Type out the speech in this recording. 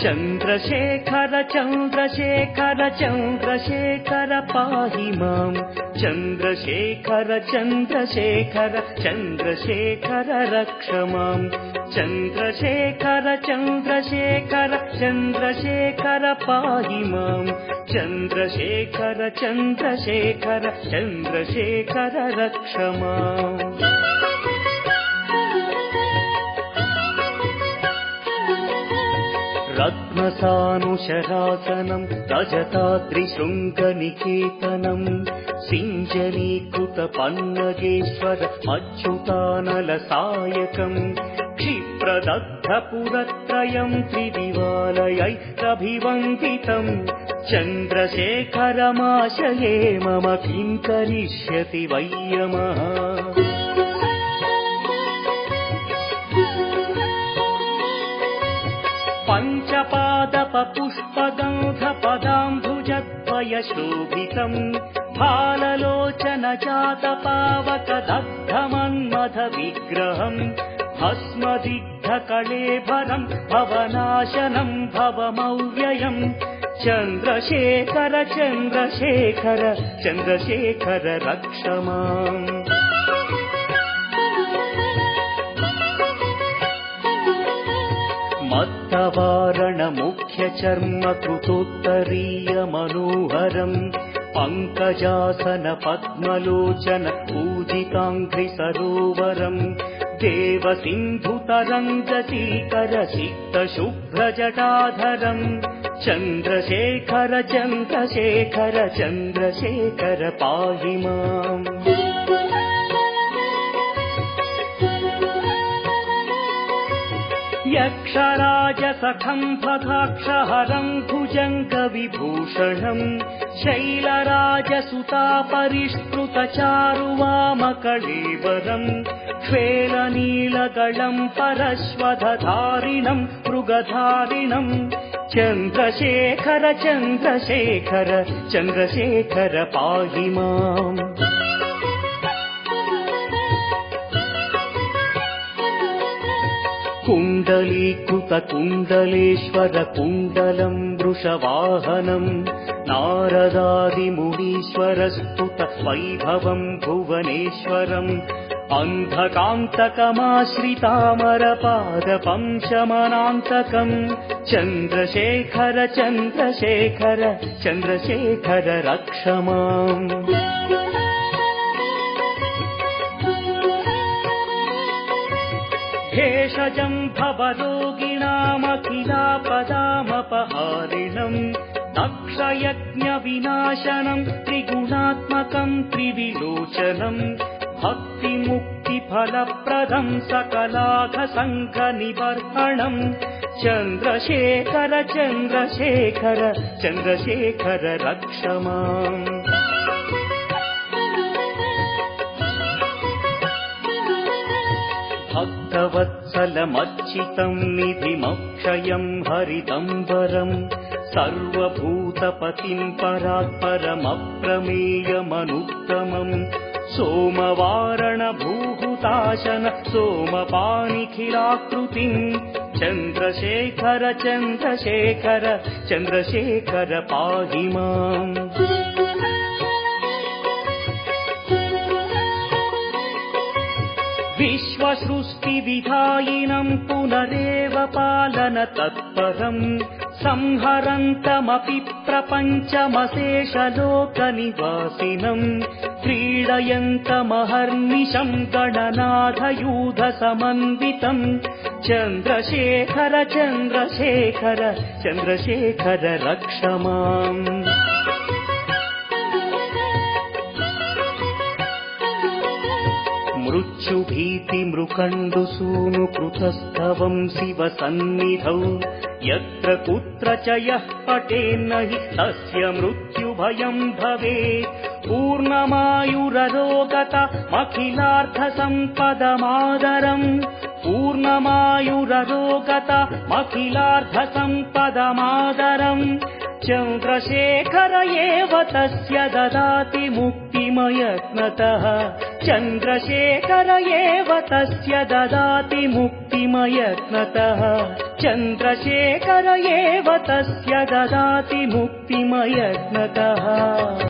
चन्द्रशेखर चन्द्रशेखर चन्द्रशेखर पाहि माम्। चन्द्रशेखर चन्द्रशेखर चन्द्रशेखर रक्ष माम्। चन्द्रशेखर चन्द्रशेखर चन्द्रशेखर पाहि माम्। चन्द्रशेखर चन्द्रशेखर चन्द्रशेखर रक्ष माम् रत्नसानुशरासनम् रजताद्रिशृङ्गनिकेतनम् सिञ्जनीकृतपन्नगेश्वर अच्युतानलसायकम् क्षिप्रदग्धपुरत्रयम् त्रिदिवालयैरभिवन्दितम् चन्द्रशेखरमाशये मम किम् करिष्यति वैयमः पञ्चपादपपुष्पगन्धपदाम्भुजद्वयशोभितम् फाललोचन जातपावकदग्धमन्मथ विग्रहम् भस्मदिग्धकलेभरम् भवनाशनम् भवमव्ययम् चन्द्रशेखर चन्द्रशेखर चन्द्रशेखर रक्ष माम् मत्तवारणमुख्यचर्म कृतोत्तरीय मनोहरम् पङ्कजासन पद्मलोचन पूजिताङ्घ्रि सरोवरम् देव शुभ्रजटाधरम् चन्द्रशेखर चन्द्रशेखर चन्द्रशेखर पाहि माम् यक्षराजसखम् पथाक्षहरम् भुजङ्गविभूषणम् शैलराजसुता परिष्कृत श्वेलनीलगळम् परश्वधारिणम् मृगधारिणम् चन्द्रशेखर चन्द्रशेखर चन्द्रशेखर पाहि माम् कुण्डलीकृतकुण्डलेश्वर कुण्डलम् वृषवाहनम् नारदादिमुनीश्वरस्तुत वैभवम् भुवनेश्वरम् अन्धकान्तकमाश्रितामरपादपंशमनान्तकम् चन्द्रशेखर चन्द्रशेखर चन्द्रशेखर रक्ष माम् भेषजम् भवरोगिणामखिलापदामपहारिणम् दक्षयज्ञविनाशनम् त्रिगुणात्मकम् त्रिविलोचनम् भक्तिमुक्तिफलप्रदम् सकलाघसङ्घनिबर्हणम् चन्द्रशेखर चन्द्रशेखर चन्द्रशेखर रक्ष माम् भक्तवत्सलमच्चितम् निधिमक्षयम् हरिदम्बरम् सर्वभूतपतिम् परात्परमप्रमेयमनुत्तमम् सोमवारणभूहुताशन सोमपानिखिलाकृतिम् चन्द्रशेखर चन्द्रशेखर चन्द्रशेखर पाहि माम् विश्वसृष्टिविधायिनम् पुनरेव पालन तत्परम् संहरन्तमपि प्रपञ्चमशेषलोकनिवासिनम् क्रीडयन्तमहर्निशम् गणनाथयूधसमन्वितम् चन्द्रशेखर चन्द्रशेखर चन्द्रशेखर रक्ष माम् मृत्युभीतिमृकण्डुसूनुकृतस्तवम् शिव सन्निधौ यत्र कुत्र च यः पटेन्न हि तस्य मृत्युभयम् भवेत्। पूर्णमायुररोगतमखिलार्थसम्पदमादरम् पूर्णमायुररोगतमखिलार्थसम्पदमादरम् चन्द्रशेखर एव तस्य ददाति मुक्ति मुक्तिमयत्नतः चन्द्रशेखर एव तस्य ददाति मुक्तिमयत्नतः। चन्द्रशेखर एव तस्य ददाति मुक्तिमयत्नतः